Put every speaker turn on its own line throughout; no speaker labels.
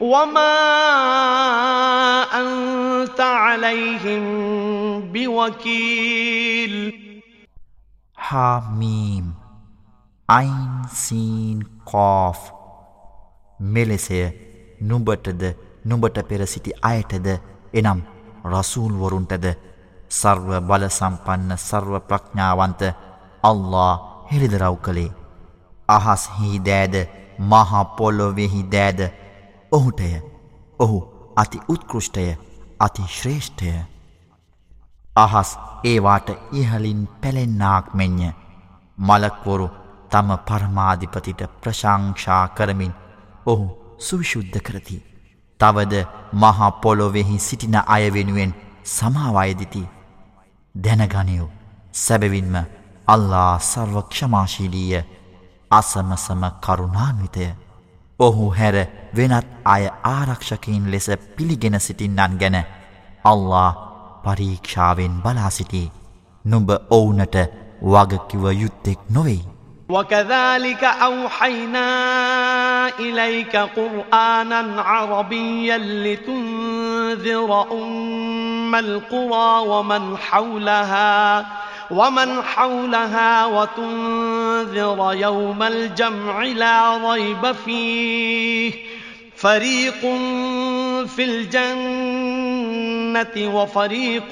وما أنت عليهم بوكيل
حاميم අයින් සීන් කෝෆ් මෙලෙසය නුඹටද නුඹට පෙර සිටි අයටද එනම් රසූල් වරුන්ටද සර්ව බල සම්පන්න සර්ව ප්‍රඥාවන්ත අල්ලා හෙළිදරව් කළේ අහස් හි දෑද මහ පොළොවේහි දෑද ඔහුටය ඔහු අති උත්කෘෂ්ටය අති ශ්‍රේෂ්ඨය අහස් ඒවාට ඉහලින් පැළෙන්නාක් මෙන්ය මලක්වොරු තම පරමාධිපතිට ප්‍රශංෂා කරමින් ඔහු සුවිශුද්ධ කරති. තවද මහපොලොවෙහි සිටින අයවෙනුවෙන් සමාවයදිති දැනගනයෝ සැබවින්ම අල්ලා සර්වක්ෂමාශීලීය අසමසම කරුණාන්විතය. ඔහු හැර වෙනත් අය ආරක්ෂකයින් ලෙස පිළිගෙන සිටින්නන් ගැන අල්ලා පරීක්ෂාවෙන් බලාසිටි නුඹ ඔවුනට වගකිව යුත්තෙක් නොවෙයි.
وكذلك أوحينا إليك قرآنا عربيا لتنذر أم القرى ومن حولها ومن حولها وتنذر يوم الجمع لا ريب فيه فريق في الجنة وفريق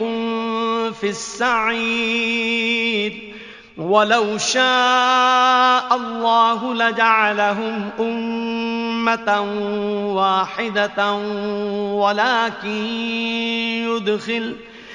في السعير ولو شاء الله لجعلهم أمة واحدة ولكن يدخل ۖ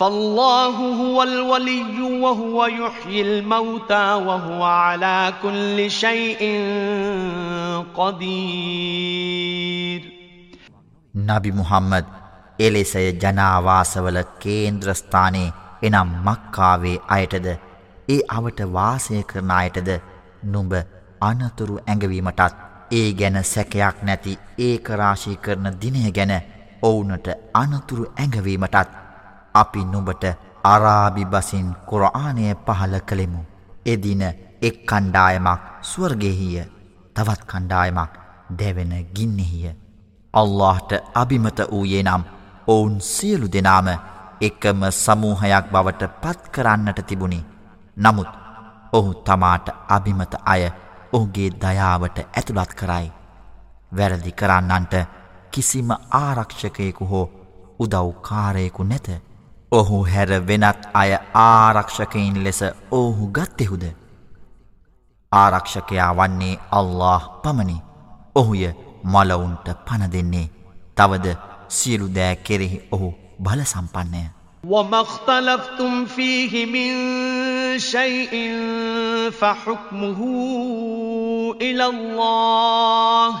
فالله هو الولي وهو يحيي الموتى وهو على كل شيء قدير
නබි මුහම්මද් එලෙසය ජනාවාසවල කේන්ද්‍රස්ථානයේ එනම් මක්කාවේ අයටද ඒ අවට වාසය කරන අයටද නුඹ අනතුරු ඇඟවීමටත් ඒ ගැන සැකයක් නැති ඒ කරාශී කරන දිනය ගැන ඔවුනට අනතුරු ඇඟවීමටත් අපි නුඹට අරාබි බසින් කුරආනය පහල කළෙමු. එදින එක් කණ්ඩායමක් ස්වර්ගෙහිය තවත් කණ්ඩායමක් දැවෙන ගින්නෙහිය. අල්لهට අභිමත වූයේ නම් ඔවුන් සියලු දෙනාම එකම සමූහයක් බවට පත් කරන්නට තිබුණි. නමුත් ඔහු තමාට අභිමත අය ඔහුගේ දයාවට ඇතුළත් කරයි. වැරදි කරන්නන්ට කිසිම ආරක්ෂකයෙකු හෝ උදව් කාරයෙකු නැත. ඔහු හැර වෙනත් අය ආරක්ෂකයින් ලෙස ඔහු ගත්තෙහුද ආරක්ෂකයා වන්නේ අල්له පමණි ඔහුය මලවුන්ට පණ දෙන්නේ තවද සියලු දෑ කෙරෙහි ඔහු බල සම්පන්නය
ومختلفتم فيه من شيء فحكمه إلى الله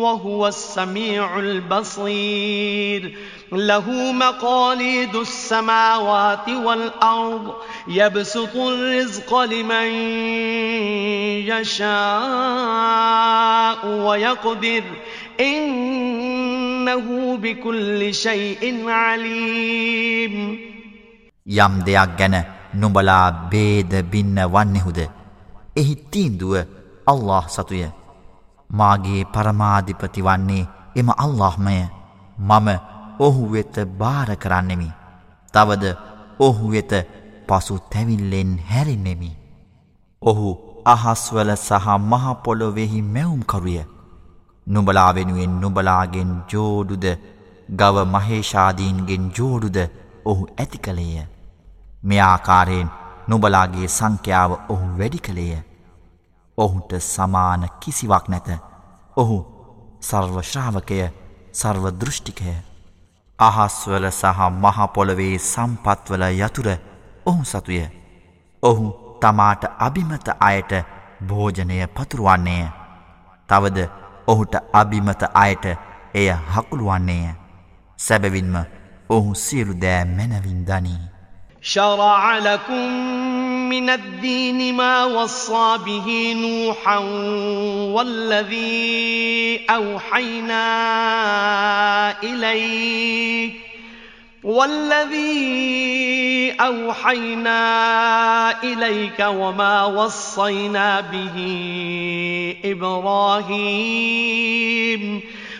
وهو السميع البصير له مقاليد السماوات والأرض يبسط الرزق لمن يشاء ويقدر إنه بكل شيء عليم
යම් දෙයක් ගැන නුඹලා බේද බින්න වන්නෙහුද එහි الله අල්له මාගේ පරමාධිපති වන්නේ එම අල්لهමය මම ඔහු වෙත බාර කරන්නෙමි. තවද ඔහු වෙත පසු තැවිල්ලෙන් හැරින්නෙමි. ඔහු අහස්වල සහ මහපොලොවෙහි මැවුම්කරුය. නුබලා වෙනුවෙන් නුබලාගෙන් ජෝඩුද ගව මහේෂාදීන්ගෙන් ජෝඩුද ඔහු ඇති කළේය. මෙආකාරයෙන් නුබලාගේ සංඛ්‍යාව ඔහු වැඩි කළේය. ඔහුට සමාන කිසිවක් නැත ඔහු සර්වශ්‍රාවකය සර්වදෘෂ්ටිකය අහස්වල සහ මහපොළොවේ සම්පත්වල යතුර ඔහු සතුය ඔහු තමාට අභිමත අයට භෝජනය පතුරුවන්නේය තවද ඔහුට අභිමත අයට එය හකුළුවන්නේය සැබවින්ම ඔහු සියලු දෑ මැනවින් දනී
ශරාලකුම් من الدين ما وصى به نوحا والذي أوحينا إليك والذي أوحينا إليك وما وصينا به إبراهيم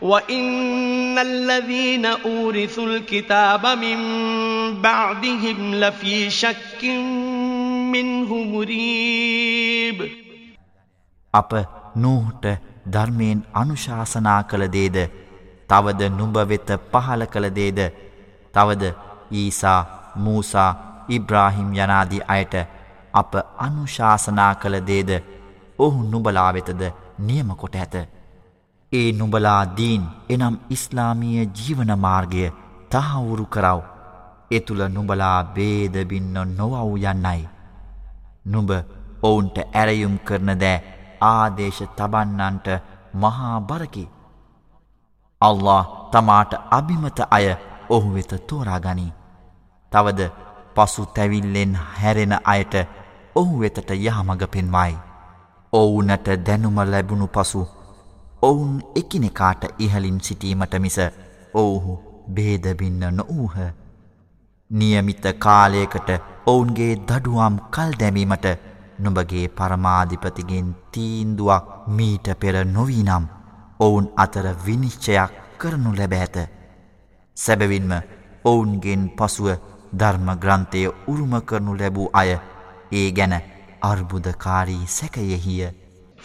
وَإِنَّ الَّذِينَ أُورِثُوا الْكِتَابَ مِنْ بَعْدِهِمْ لَفِي شَكٍّ مِنْهُ مُرِيبٍ
අප නූහට ධර්මයෙන් අනුශාසනා කළ දේද තවද නුඹ වෙත පහල කළ දේද තවද ඊසා මූසා ඉබ්‍රාහිම් යනාදී අයට අප අනුශාසනා කළ දේද ඔහු නුබලා වෙතද නියම කොට ඇත ඒ නුඹලා දීන් එනම් ඉස්ලාමීය ජීවන මාර්ගය තහවුරු කරව. ඒ තුල නුඹලා ભેද බින්න නොවව් යන්නයි. නුඹ ඔවුන්ට ඇරයුම් කරන දෑ ආදේශ තබන්නන්ට මහා බරකි. අල්ලාහ් තමාට අබිමත අය ඔහු වෙත තෝරාගනී. තවද පසු තැවිල්ලෙන් හැරෙන අයට ඔහු වෙතට යහමඟ පෙන්වයි. ඔවුනට දැනුම ලැබුණු පසු ඔවුන් එකිනෙකාට ඉහලින් සිටීමට මිස ඔවුහු බේදබින්න නොවූහ. නියමිත කාලයකට ඔවුන්ගේ දඩුවම් කල් දැමීමට නුඹගේ පරමාධිපතිගෙන් තීන්දුවක් මීට පෙර නොවීනම් ඔවුන් අතර විනිශ්චයක් කරනු ලැබ ඇත. සැබවින්ම ඔවුන්ගෙන් පසුව ධර්ම ග්‍රන්ථය උරුම කරනු ලැබූ අය ඒ ගැන අර්බුදකාරී සැකයෙහිය.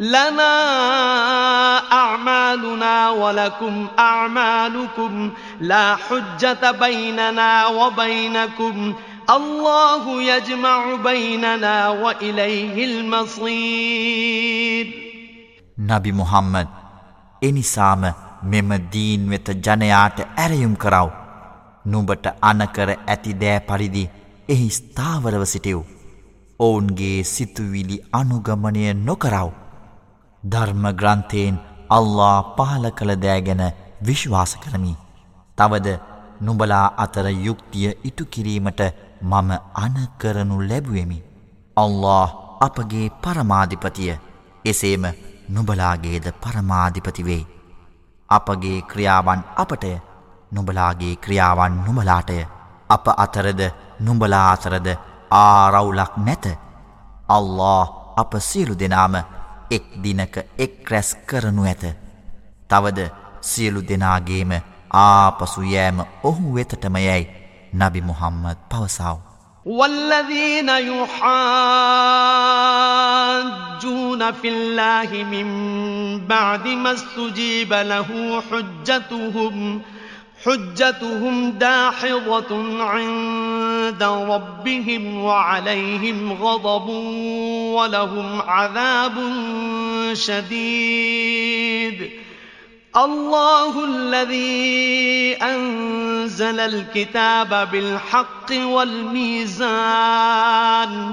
لنا أعمالنا ولكم أعمالكم لا حجة بيننا وبينكم الله يجمع بيننا وإليه المصير
نبي محمد එනිසාම මෙම දීන් වෙත ජනයාට ඇරයුම් කරව. නුඹට අනකර ඇති දෑ පරිදි එහි ස්ථාවරව සිටියව්. ඔවුන්ගේ සිතුවිලි අනුගමනය නොකරව. ධර්ම ග්‍රන්ථයෙන් අල්ලා පහල කළ දෑ ගැන විශ්වාස කරමි. තවද නුඹලා අතර යුක්තිය ඉටු කිරීමට මම අනකරනු ලැබුවෙමි. අල්له අපගේ පරමාධිපතිය එසේම නුබලාගේද පරමාධිපතිවේ. අපගේ ක්‍රියාවන් අපටය නුබලාගේ ක්‍රියාවන් නුමලාටය අප අතරද නුඹලා අතරද ආරවුලක් නැත. අල්له අප සියලු දෙනාම එක් දිනක එක් රැස් කරනු ඇත. තවද සියලු දෙනාගේම ආපසු යෑම ඔහු වෙතටම යැයි නබි මුහම්මද පවසාව.
والذين يحاجون في الله من بعد ما استجيب له حجتهم ۖ حجتهم داحضة عند ربهم وعليهم غضب ولهم عذاب شديد الله الذي أنزل الكتاب بالحق والميزان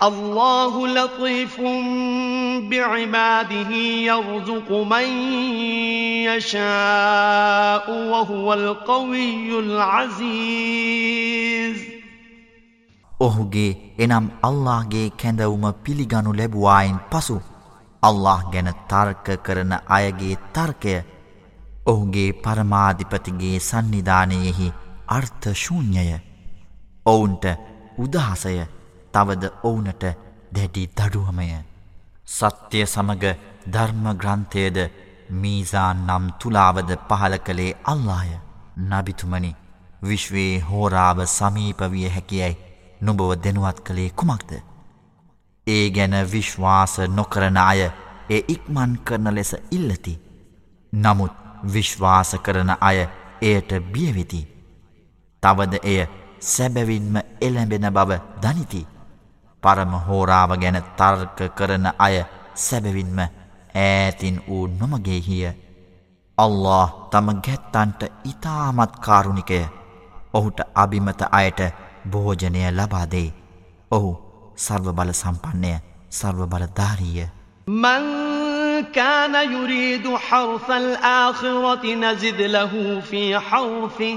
الله لطيف بعباده يرزق من يشاء وهو القوي العزيز
ඔහුගේ එනම් අල්ලාහගේ කැඳවුම පිළිගනු ලැබුවායින් පසු අල්ලාහ ගැන තර්ක කරන අයගේ තර්කය ඔහුගේ පරමාධිපතිගේ සන්නිධානයෙහි අර්ථ ශූන්‍යය ඔවුන්ට උදහසය තවද ඔවුනට දැඩි දඩුවමය. සත්‍යය සමග ධර්ම ග්‍රන්ථයද මීසාන් නම් තුලාවද පහල කළේ අල්ලාය නබිතුමනි විශ්වයේ හෝරාව සමීපවිය හැකියයි නොබව දෙනුවත් කළේ කුමක්ද. ඒ ගැන විශ්වාස නොකරන අය ඒ ඉක්මන් කරන ලෙස ඉල්ලති. නමුත් විශ්වාස කරන අය එයට බියවෙති. තවද එය සැබැවින්ම එළැඹෙන බව දනිති. පරම හෝරාව ගැන තර්ක කරන අය සැබවින්ම ඈතින් වූ නොමගෙහිය. අල්له තම ගැත්තන්ට ඉතාමත් කාරුණිකය ඔහුට අභිමත අයට භෝජනය ලබාදේ. ඔහු සර්ව බල සම්පන්නය සර්ව බල ධාරීය.
මංකාන යුරීදු හවසල් ආහිරොති නසිදලහූෆී හවසිහ.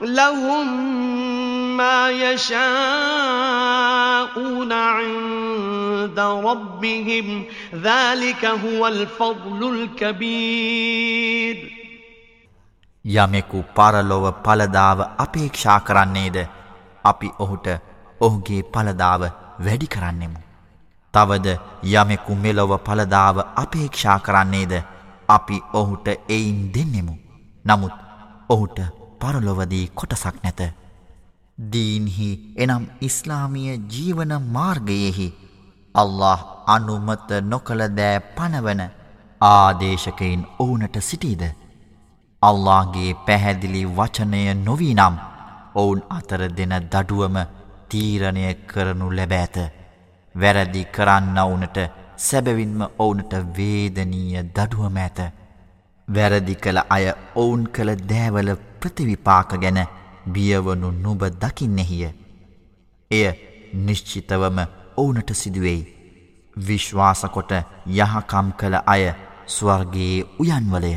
لهم ما يشاءون عند ربهم ذلك هو الفضل الكبير
යමෙකු පරලොව පළදාව අපේක්ෂා කරන්නේද අපි ඔහුට ඔහුගේ පළදාව වැඩි කරන්නෙමු. තවද යමෙකු මෙලොව පළදාව අපේක්ෂා කරන්නේද අපි ඔහුට එයින් දෙන්නෙමු. නමුත් ඔහුට පරලොවදී කොටසක් නැත. දීන්හි එනම් ඉස්ලාමිය ජීවන මාර්ගයෙහි අල්له අනුමත නොකළ දෑ පනවන ආදේශකයින් ඔවුනට සිටීද. අල්لهගේ පැහැදිලි වචනය නොවී නම් ඔවුන් අතර දෙන දඩුවම තීරණය කරනු ලැබෑත. වැරදි කරන්නවුනට සැබවින්ම ඔවුනට වේදනීය දඩුවම ඇත. වැරදි කළ අය ඔවුන් කළ දෑවල ප්‍රතිවිපාක ගැන බියවනු නුබ දකින්නෙහිය. එය නිශ්චිතවම ඕනට සිදුවෙයි. විශ්වාසකොට යහකම් කළ අය ස්වර්ගයේ උයන්වලය.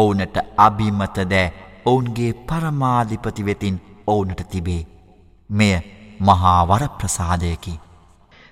ඔවුනට අභිමත දෑ ඔවුන්ගේ පරමාධිපතිවෙතින් ඔවුනට තිබේ. මෙය මහාවර ප්‍රසාදයකි.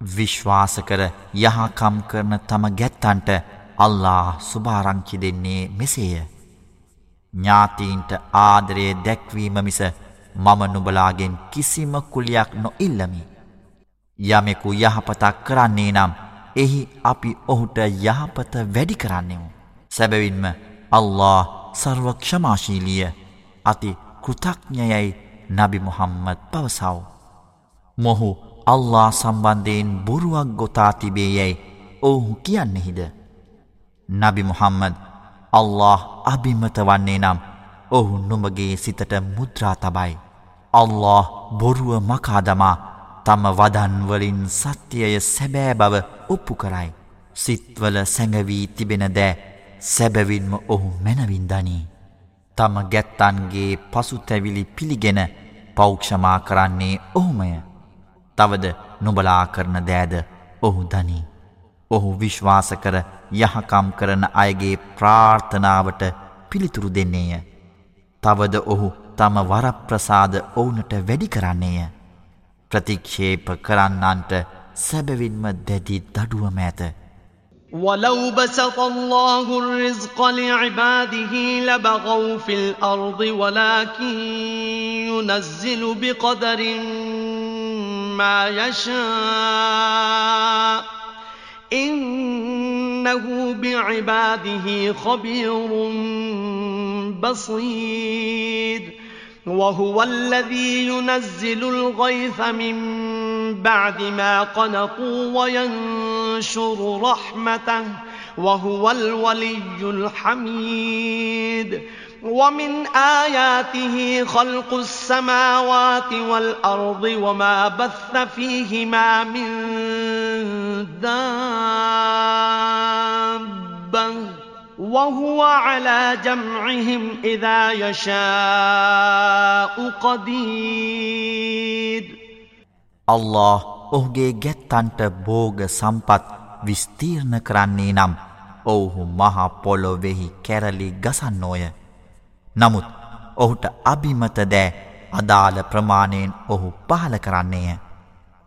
විශ්වාස කර යහකම් කරන තම ගැත්තන්ට අල්ලා සුභාරංචි දෙන්නේ මෙසේය. ඥාතීන්ට ආදරයේ දැක්වීම මිස මම නුබලාගෙන් කිසිම කුලියක් නොඉල්ලමි. යමෙකු යහපතක් කරන්නේ නම් එහි අපි ඔහුට යහපත වැඩි කරන්නෙමු. සැබවින්ම අල්له සර්වක්ෂමාශීලිය අති කෘතඥයයි නබි මොහම්මත් පවසව්. මොහු අල්ලා සම්බන්ධයෙන් බොරුවක් ගොතා තිබේ යැයි ඔහු කියන්නෙහිද. නබි මුහම්මද අල්له අභිමත වන්නේ නම් ඔහු නොමගේ සිතට මුද්‍රා තබයි. අල්له බොරුව මකාදමා තම වදන්වලින් සත්‍යය සැබෑ බව ඔප්පු කරයි. සිත්වල සැඟවී තිබෙන දෑ සැබවින්ම ඔහු මැනවින්දනී. තම ගැත්තන්ගේ පසුතැවිලි පිළිගෙන පෞක්ෂමා කරන්නේ ඔහුමය. තවද නොබලා කරන දෑද ඔහු දනී. ඔහු විශ්වාස කර යහකම් කරන අයගේ ප්‍රාර්ථනාවට පිළිතුරු දෙන්නේය. තවද ඔහු තම වරප්‍රසාද ඔවුනට වැඩි කරන්නේය. ප්‍රතික්ෂේප කරන්නන්ට සැබවින්ම දැඩි දඩුවම ඇත.
ولو بسط الله الرزق لعباده لبغوا في الأرض ولكن ينزل بقدر مَا يَشَاءُ إِنَّهُ بِعِبَادِهِ خَبِيرٌ بَصِيرٌ وَهُوَ الَّذِي يُنَزِّلُ الْغَيْثَ مِن بَعْدِ مَا قَنَطُوا وَيَنشُرُ رَحْمَتَهُ وَهُوَ الْوَلِيُّ الْحَمِيدُ ومن آياته خلق السماوات والأرض وما بث فيهما من دابة وهو على جمعهم إذا يشاء قدير
الله ඔහුගේ ගැත්තන්ට භෝග සම්පත් විස්තීර්ණ කරන්නේ නම් ඔවුහු මහ පොළොවෙහි කැරලි ගසන්නෝය නමුත් ඔහුට අභිමත දෑ අදාළ ප්‍රමාණයෙන් ඔහු පහල කරන්නේය.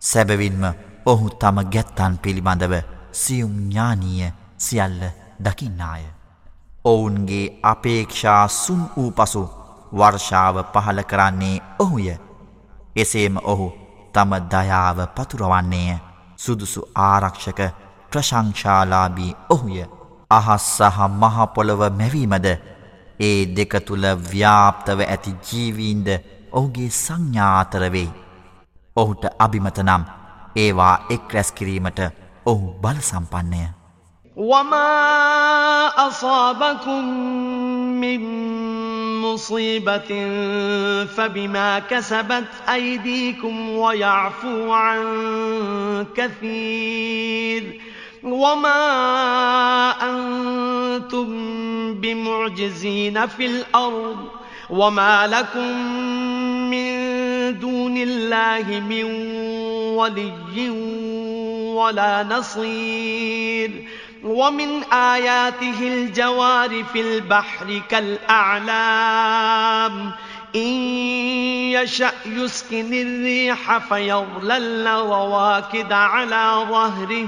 සැබවින්ම ඔහු තම ගැත්තන් පිළිබඳව සියුම් ඥානීය සියල්ල දකින්නාය. ඔවුන්ගේ අපේක්ෂා සුන් වූ පසු වර්ෂාව පහල කරන්නේ ඔහුය. එසේම ඔහු තම දයාව පතුරවන්නේය සුදුසු ආරක්ෂක ප්‍රශංශාලාබී ඔහුය අහස් සහ මහපොළොව මැවීමද ඒ දෙක තුළ ව්‍යාප්තව ඇති ජීවීන්ද ඔහුගේ සංඥාතරවෙයි. ඔහුට අභිමතනම් ඒවා එක් රැස්කිරීමට ඔහු බල සම්පන්නය.
وما أصابكم من مصيبة فبما كسبت أيديكم ويعفو عن كثير وما أنتم بمعجزين في الأرض وما لكم من دون الله من ولي ولا نصير ومن آياته الجوار في البحر كالأعلام إن يشأ يسكن الريح فيظلل رواكد على ظهره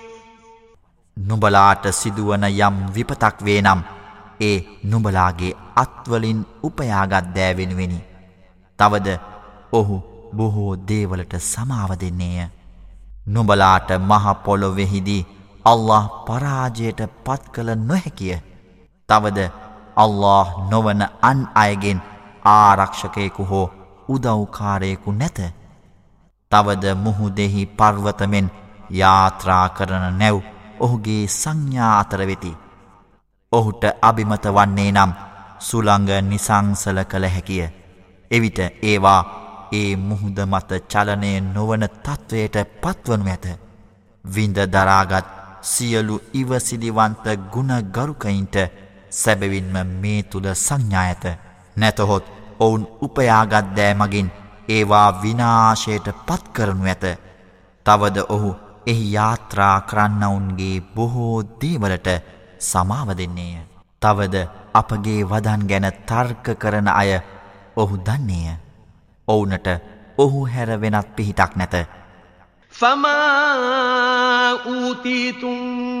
නුඹලාට සිදුවන යම් විපතක් වේ නම් ඒ නුඹලාගේ අත්වලින් උපයාගත් දෑ වෙනුවෙනි. තවද ඔහු බොහෝ දේවලට සමාව දෙන්නේය. නුඹලාට මහපොලොවෙහිදී අල්له පරාජයට පත් කළ නොහැකිය. තවද අල්له නොවන අන් අයගෙන් ආරක්ෂකයෙකු හෝ උදව්කාරයෙකු නැත. තවද මුහුදෙහි පර්වතමෙන් යාත්‍රා කරන නැව් ඔහුගේ සංඥා අතර වෙති. ඔහුට අභිමත වන්නේ නම් සුළඟ නිසංසල කළ හැකිය. එවිට ඒවා ඒ මුහුද මත චලනය නොවන තත්ත්වයට පත්වනු ඇත. විඳ දරාගත් සියලු ඉවසිලිවන්ත ගුණ ගරුකයින්ට සැබවින්ම මේ තුළ සංඥා ඇත. නැතහොත් ඔවුන් උපයාගත්දෑ මගින් ඒවා විනාශයට පත්කරනු ඇත. තවද ඔහු එහි යාත්‍රා කරන්නවුන්ගේ බොහෝ දේවලට සමාව දෙන්නේය. තවද අපගේ වදන් ගැන තර්ක කරන අය ඔහු දන්නේය. ඔවුනට ඔහු හැර වෙනත් පිහිටක් නැත.
فما أوتيتم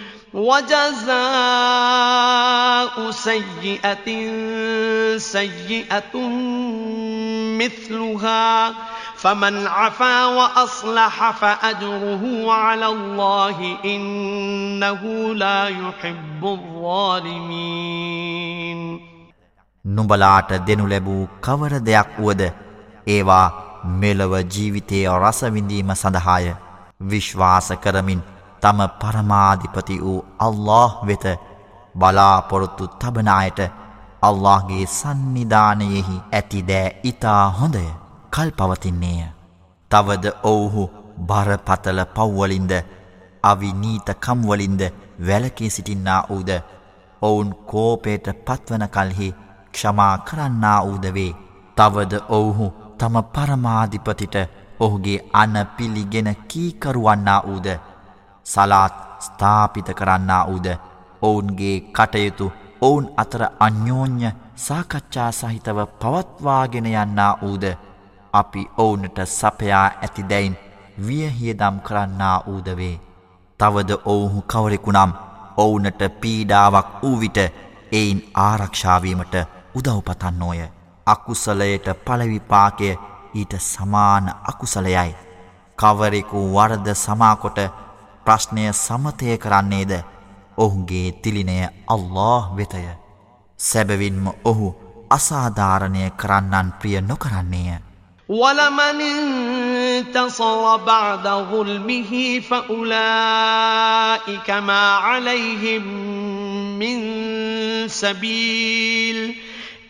وجزاء سيئة سيئة مثلها فمن عفا وأصلح فأجره على الله إنه لا يحب الظالمين
නුඹලාට දෙනු ලැබූ කවර දෙයක් වුවද ඒවා මෙලව ජීවිතයේ රසවිඳීම සඳහාය විශ්වාස කරමින් තම පරමාධිපති වූ අල්له වෙත බලාපොරොත්තු තබනායට අල්لهගේ සන්නිධානයෙහි ඇතිදෑ ඉතා හොඳය කල් පවතින්නේය. තවද ඔවුහු බරපතල පව්වලින්ද අවිනීතකම්වලින්ද වැලකේ සිටින්නා වූද ඔවුන් කෝපයට පත්වන කල්හි ක්ෂමා කරන්නා වූදවේ තවද ඔවුහු තම පරමාධිපතිට ඔහුගේ අන පිළිගෙන කීකරුවන්නා වූද සලාත් ස්ථාපිත කරන්නා වූද ඔවුන්ගේ කටයුතු ඔවුන් අතර අන්‍යෝන්‍ය සාකච්ඡා සහිතව පවත්වාගෙන යන්නා වූද අපි ඔවුනට සපයා ඇතිදැයින් වියහියදම් කරන්නා වූදවේ. තවද ඔවුහු කවරෙකුනම් ඔවුනට පීඩාවක් වූ විට එයින් ආරක්ෂාවීමට උදව්පතන්නෝය. අකුසලයට පලවිපාකය ඊට සමාන අකුසලයයි. කවරෙකු වරද සමාකොට ප්‍රශ්නය සමතය කරන්නේද ඔහුගේ තිලිනය අල්له වෙතය සැබවින්ම ඔහු අසාධාරණය කරන්නන් ප්‍රිය නොකරන්නේය
ولمن انتصر بعد ظلمه فأولئك ما عليهم من سبيل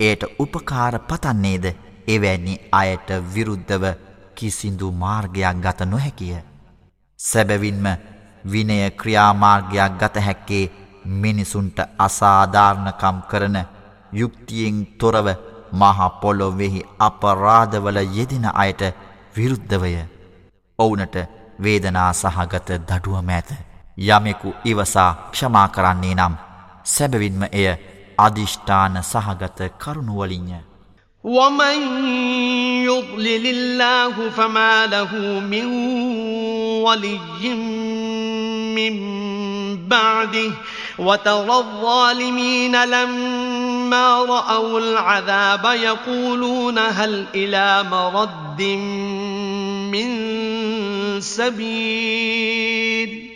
එයට උපකාර පතන්නේද එවැනි අයට විරුද්ධව කිසිදු මාර්ගයක් ගත නොහැකිය. සැබැවින්ම විනය ක්‍රියාමාර්ගයක් ගත හැක්කේ මිනිසුන්ට අසාධාරණකම් කරන යුක්තියෙන් තොරව මහපොලොවෙහි අපරාධවල යෙදෙන අයට විරුද්ධවය. ඔවුනට වේදනා සහගත දඩුවමඇත. යමෙකු ඉවසා ක්ෂමා කරන්නේ නම් සැබවින්ම එය අධිෂ්ඨාන සහගත කරුණුවලින්ය
ومن يضلل الله فما له من ولي من بعده وترى الظالمين لما رأوا العذاب يقولون هل إلى مرد من سبيل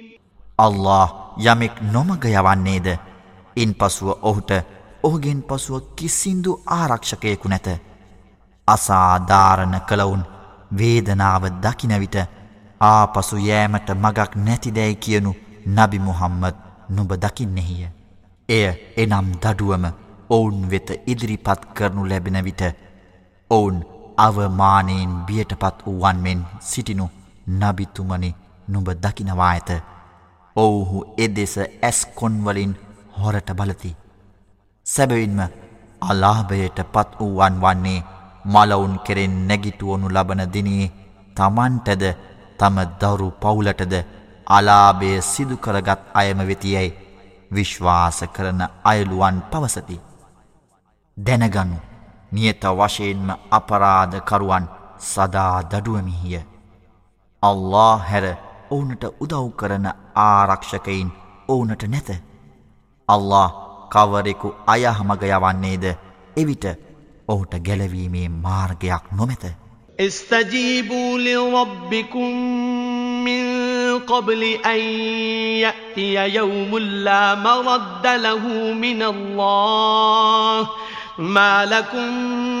අල්له යමෙක් නොමග යවන්නේද ඉන් පසුව ඔහුට ඔහුගෙන් පසුව කිසිින්දු ආරක්ෂකයකු නැත අසාධාරණ කළවුන් වේදනාව දකිනවිට ආපසු යෑමට මගක් නැතිදැයි කියනු නබි මුහම්මද නුබ දකින්නෙහිය. එය එනම් දඩුවම ඔවුන් වෙත ඉදිරිපත් කරනු ලැබෙන විට ඔවුන් අවමානයෙන් බියටපත් වුවන්මෙන් සිටිනු නබිතුමනි නුබ දකිනවා ඇත. ඔවුහු එදෙස ඇස්කොන්වලින් හොරට බලති. සැබවින්ම අලාභයට පත් වූවන් වන්නේ මලවුන් කෙරෙන් නැගිටුවනු ලබන දිනේ තමන්ටද තම දරු පවුලටද අලාභය සිදුකරගත් අයම වෙතියැයි විශ්වාස කරන අයළුවන් පවසති. දැනගනු නියත වශයෙන්ම අපරාධකරුවන් සදා දඩුවමිහිය. අල්له හැර ඕනට උදව් කරන ආරක්ෂකයින් ඕනට නැත. අල්له කවරෙකු අයහමගයවන්නේද එවිට ඔහුට ගැලවීමේ මාර්ගයක් නොමැත.
استجيبوا لربكم من قبل أن يأتي يوم لا مرد له من الله ما لكم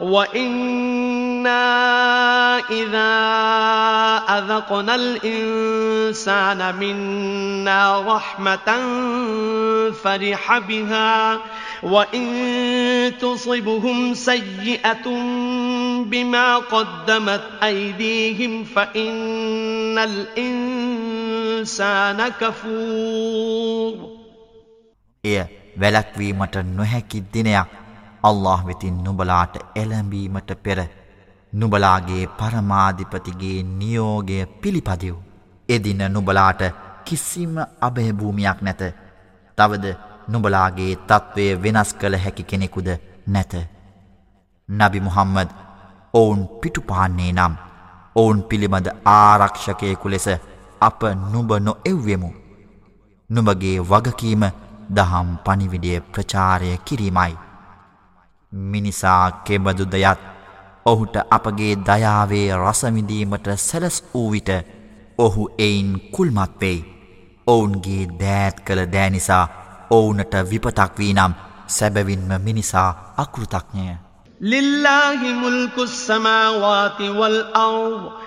وإنا إذا أذقنا الإنسان منا رحمة فرح بها وإن تصبهم سيئة بما قدمت أيديهم فإن الإنسان كفور
إيه වැලක්වීමට නොහැකි දිනයක් අල්له වෙතින් නුබලාට එළැඹීමට පෙර නුබලාගේ පරමාධිපතිගේ නියෝගය පිළිපදිව්. එදින නුබලාට කිසිම අභයභූමයක් නැත. තවද නුබලාගේ තත්ත්වය වෙනස් කළ හැකි කෙනෙකුද නැත. නබි මුහම්මද ඔවුන් පිටුපාන්නේ නම් ඔවුන් පිළිබඳ ආරක්ෂකයකු ලෙස අප නුබ නො එව්වෙමු. නුබගේ වගකීම දහම් පනිවිඩිය ප්‍රචාරය කිරීමයි. මිනිසා කෙබඳු දෙයත් ඔහුට අපගේ දයාවේ රසවිඳීමට සැලස් වූ විට ඔහු එයින් කුල්මත් වෙයි. ඔවුන්ගේ දෑත් කළ දෑනිසා ඔවුනට විපතක් වී නම් සැබවින්ම මිනිසා අකෘතක්ඥය.
لله ملك السماوات والأرض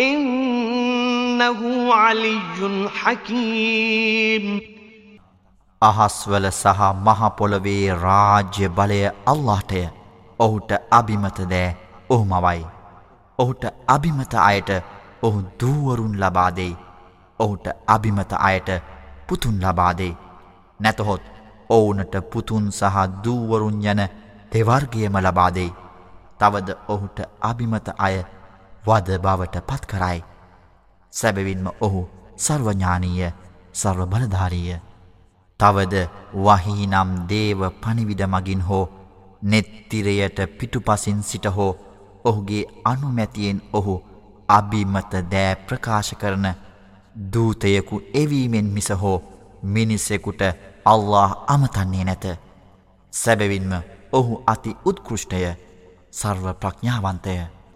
ඉන්නහු අලියුන් හකීම්
අහස්වල සහ මහ පොළවේ රාජ්‍ය බලය අල්ලාහටය. ඔහුට අබිමත දෑ ඔහුමවයි. ඔහුට අබිමත අයට ඔහු දූවරුන් ලබා දෙයි. ඔහුට අබිමත අයට පුතුන් ලබා දෙයි. නැතහොත් ඔවුනට පුතුන් සහ දූවරුන් යන තෙවර්ගයම ලබා දෙයි. තවද ඔහුට අබිමත අය වද බවට පත්කරයි. සැබවින්ම ඔහු සර්වඥානීය සර්ව බලධාරීය. තවද වහිනම් දේව පනිවිඩ මගින් හෝ නෙත්තිරයට පිටුපසින් සිට හෝ ඔහුගේ අනුමැතියෙන් ඔහු අභිමත දෑ ප්‍රකාශ කරන දූතයකු එවීමෙන් මිස හෝ මිනිස්සෙකුට අල්له අමතන්නේ නැත. සැබවින්ම ඔහු අති උත්කෘෂ්ටය සර්ව ප්‍රඥාවන්තය.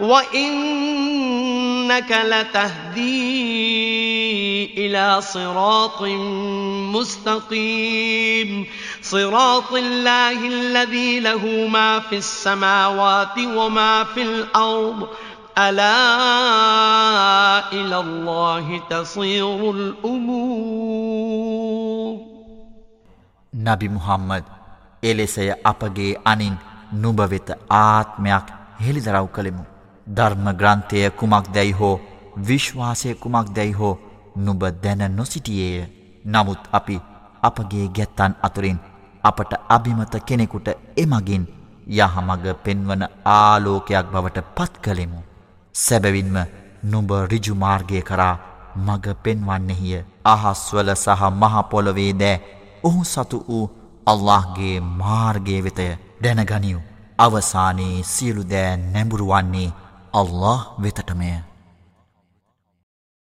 وإنك لتهدي إلى صراط مستقيم صراط الله الذي له ما في السماوات وما في الأرض ألا إلى الله تصير الأمور
نبي محمد එලෙසය අපගේ අනින් آت වෙත هل دراو كلمه ධර්ම ග්‍රන්ථය කුමක් දැයි හෝ විශ්වාසය කුමක් දැයි හෝ නුබ දැන නොසිටියේය නමුත් අපි අපගේ ගැත්තන් අතුරින් අපට අභිමත කෙනෙකුට එමගින් යහමග පෙන්වන ආලෝකයක් බවට පත් කළෙමු. සැබවින්ම නුඹ රිජුමාර්ගය කරා මග පෙන්වන්නෙහිය අහස්වල සහ මහපොළොවේ දෑ ඔහු සතු වූ අල්لهගේ මාර්ගය වෙතය දැනගනිියු අවසානයේ සියලු දෑ නැඹුරුවන්නේ අල්له වෙතටමය